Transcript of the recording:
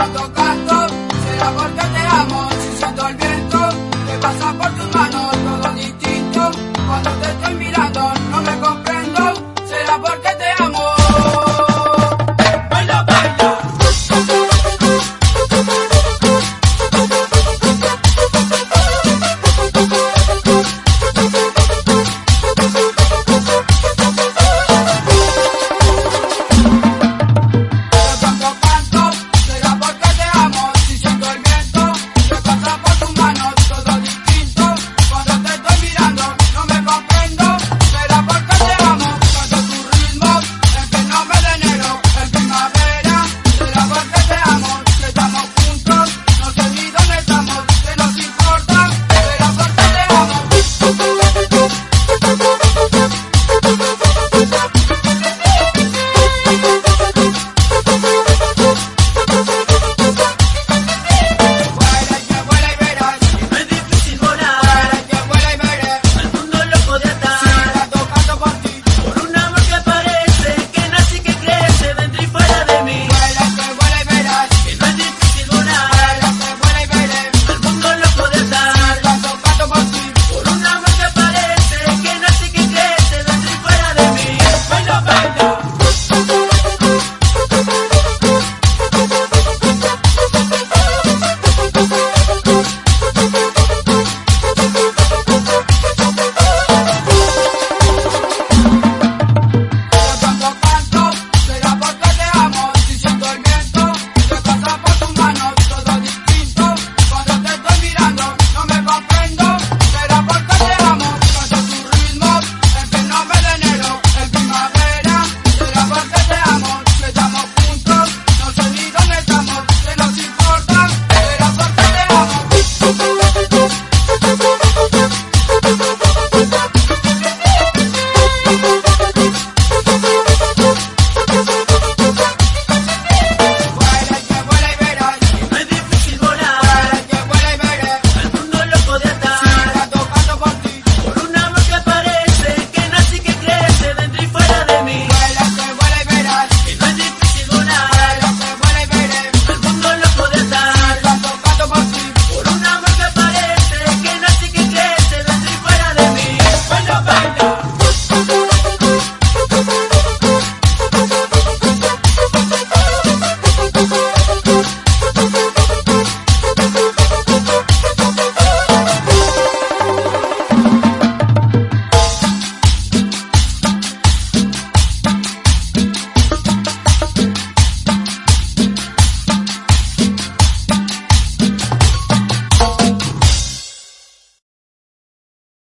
no tocas será porque te amo.